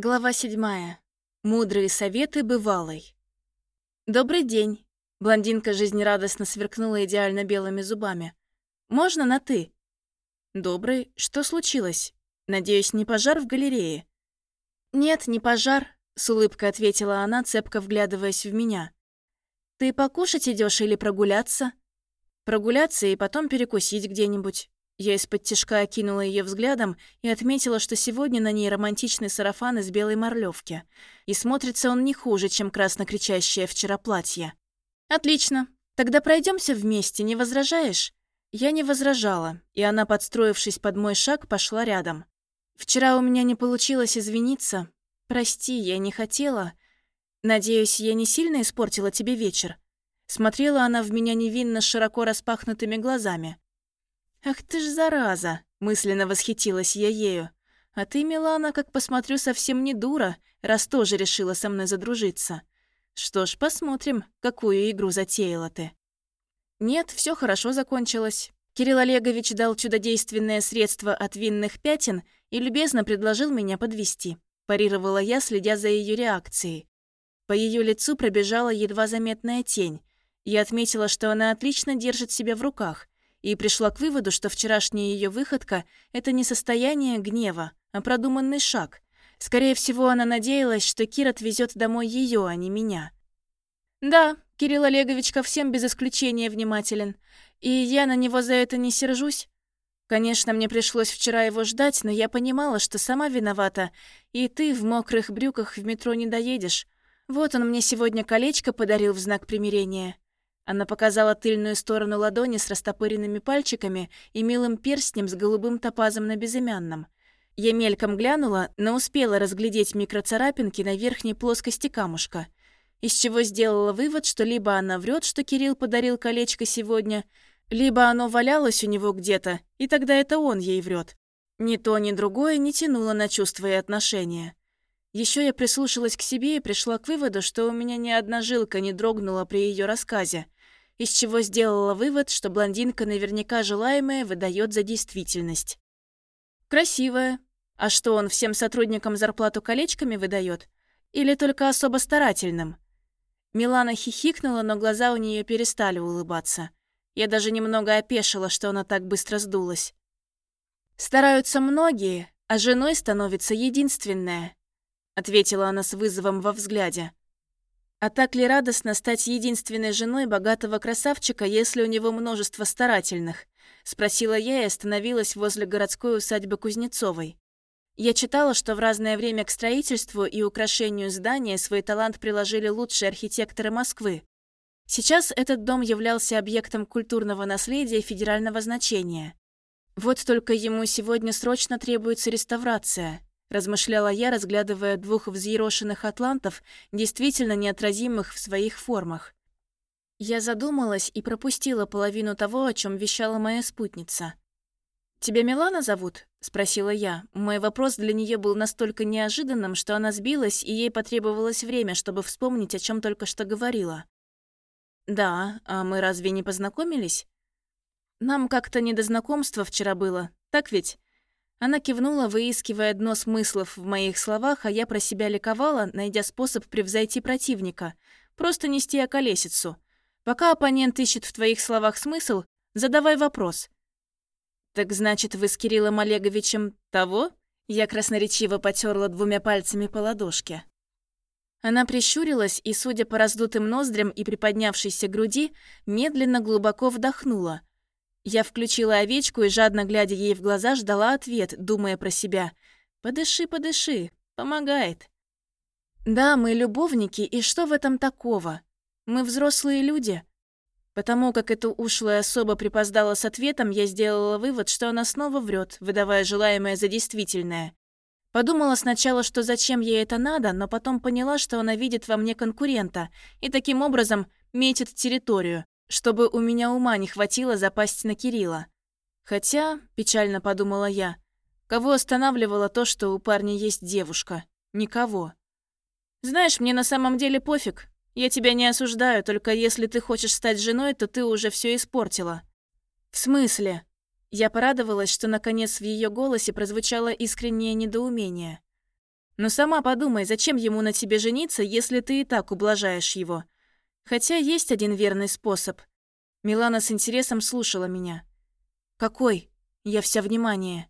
Глава седьмая. Мудрые советы бывалой. «Добрый день!» Блондинка жизнерадостно сверкнула идеально белыми зубами. «Можно на «ты»?» «Добрый. Что случилось? Надеюсь, не пожар в галерее?» «Нет, не пожар», — с улыбкой ответила она, цепко вглядываясь в меня. «Ты покушать идешь или прогуляться?» «Прогуляться и потом перекусить где-нибудь. Я из-под тишка окинула ее взглядом и отметила, что сегодня на ней романтичный сарафан из белой морлевки. И смотрится он не хуже, чем красно кричащее вчера платье. «Отлично. Тогда пройдемся вместе, не возражаешь?» Я не возражала, и она, подстроившись под мой шаг, пошла рядом. «Вчера у меня не получилось извиниться. Прости, я не хотела. Надеюсь, я не сильно испортила тебе вечер?» Смотрела она в меня невинно широко распахнутыми глазами. «Ах ты ж зараза!» — мысленно восхитилась я ею. «А ты, Милана, как посмотрю, совсем не дура, раз тоже решила со мной задружиться. Что ж, посмотрим, какую игру затеяла ты». Нет, все хорошо закончилось. Кирилл Олегович дал чудодейственное средство от винных пятен и любезно предложил меня подвести. Парировала я, следя за ее реакцией. По ее лицу пробежала едва заметная тень. Я отметила, что она отлично держит себя в руках — и пришла к выводу, что вчерашняя ее выходка – это не состояние гнева, а продуманный шаг. Скорее всего, она надеялась, что Кир отвезет домой ее, а не меня. Да, Кирилл Олегович ко всем без исключения внимателен, и я на него за это не сержусь. Конечно, мне пришлось вчера его ждать, но я понимала, что сама виновата, и ты в мокрых брюках в метро не доедешь. Вот он мне сегодня колечко подарил в знак примирения. Она показала тыльную сторону ладони с растопыренными пальчиками и милым перстнем с голубым топазом на безымянном. Я мельком глянула, но успела разглядеть микроцарапинки на верхней плоскости камушка, из чего сделала вывод, что либо она врет, что Кирилл подарил колечко сегодня, либо оно валялось у него где-то, и тогда это он ей врет. Ни то, ни другое не тянуло на чувства и отношения. Еще я прислушалась к себе и пришла к выводу, что у меня ни одна жилка не дрогнула при ее рассказе – из чего сделала вывод, что блондинка наверняка желаемое выдает за действительность. Красивая. А что, он всем сотрудникам зарплату колечками выдает? Или только особо старательным? Милана хихикнула, но глаза у нее перестали улыбаться. Я даже немного опешила, что она так быстро сдулась. «Стараются многие, а женой становится единственная», ответила она с вызовом во взгляде. А так ли радостно стать единственной женой богатого красавчика, если у него множество старательных? Спросила я и остановилась возле городской усадьбы Кузнецовой. Я читала, что в разное время к строительству и украшению здания свой талант приложили лучшие архитекторы Москвы. Сейчас этот дом являлся объектом культурного наследия федерального значения. Вот только ему сегодня срочно требуется реставрация размышляла я, разглядывая двух взъерошенных атлантов, действительно неотразимых в своих формах. Я задумалась и пропустила половину того, о чем вещала моя спутница. «Тебя Милана зовут?» – спросила я. Мой вопрос для нее был настолько неожиданным, что она сбилась, и ей потребовалось время, чтобы вспомнить, о чем только что говорила. «Да, а мы разве не познакомились?» «Нам как-то не до знакомства вчера было, так ведь?» Она кивнула, выискивая дно смыслов в моих словах, а я про себя ликовала, найдя способ превзойти противника. Просто нести околесицу. Пока оппонент ищет в твоих словах смысл, задавай вопрос. «Так значит, вы с Кириллом Олеговичем того?» Я красноречиво потерла двумя пальцами по ладошке. Она прищурилась и, судя по раздутым ноздрям и приподнявшейся груди, медленно глубоко вдохнула – я включила овечку и, жадно глядя ей в глаза, ждала ответ, думая про себя. «Подыши, подыши, помогает». «Да, мы любовники, и что в этом такого? Мы взрослые люди». Потому как эта ушлая особа припоздала с ответом, я сделала вывод, что она снова врет, выдавая желаемое за действительное. Подумала сначала, что зачем ей это надо, но потом поняла, что она видит во мне конкурента и таким образом метит территорию, чтобы у меня ума не хватило запасть на Кирилла. Хотя, печально подумала я, кого останавливало то, что у парня есть девушка? Никого. Знаешь, мне на самом деле пофиг. Я тебя не осуждаю, только если ты хочешь стать женой, то ты уже все испортила. В смысле? Я порадовалась, что наконец в ее голосе прозвучало искреннее недоумение. Но сама подумай, зачем ему на тебе жениться, если ты и так ублажаешь его? Хотя есть один верный способ. Милана с интересом слушала меня. Какой? Я вся внимание.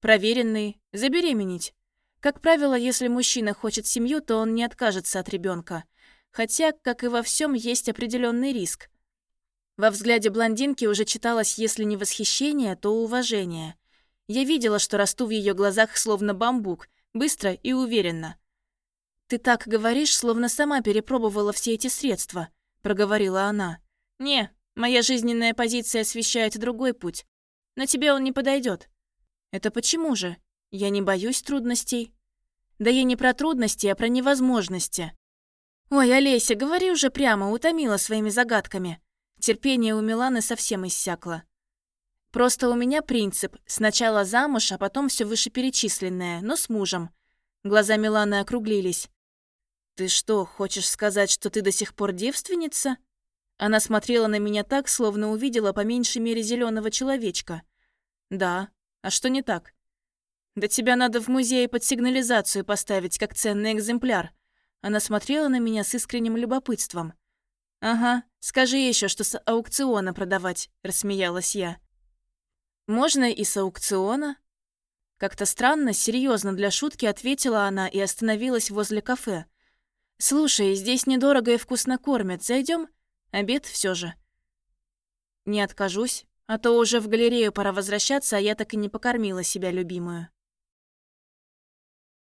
Проверенный. Забеременеть. Как правило, если мужчина хочет семью, то он не откажется от ребенка. Хотя, как и во всем, есть определенный риск. Во взгляде блондинки уже читалось, если не восхищение, то уважение. Я видела, что расту в ее глазах словно бамбук, быстро и уверенно. «Ты так говоришь, словно сама перепробовала все эти средства», — проговорила она. «Не, моя жизненная позиция освещает другой путь. Но тебе он не подойдет. «Это почему же? Я не боюсь трудностей». «Да я не про трудности, а про невозможности». «Ой, Олеся, говори уже прямо, утомила своими загадками». Терпение у Миланы совсем иссякло. Просто у меня принцип – сначала замуж, а потом все вышеперечисленное, но с мужем. Глаза Миланы округлились. «Ты что, хочешь сказать, что ты до сих пор девственница?» Она смотрела на меня так, словно увидела по меньшей мере зеленого человечка. «Да. А что не так?» «Да тебя надо в музее под сигнализацию поставить, как ценный экземпляр». Она смотрела на меня с искренним любопытством. «Ага, скажи еще, что с аукциона продавать», — рассмеялась я. «Можно и с аукциона?» Как-то странно, серьезно для шутки ответила она и остановилась возле кафе. «Слушай, здесь недорого и вкусно кормят. Зайдем? Обед все же». «Не откажусь, а то уже в галерею пора возвращаться, а я так и не покормила себя любимую».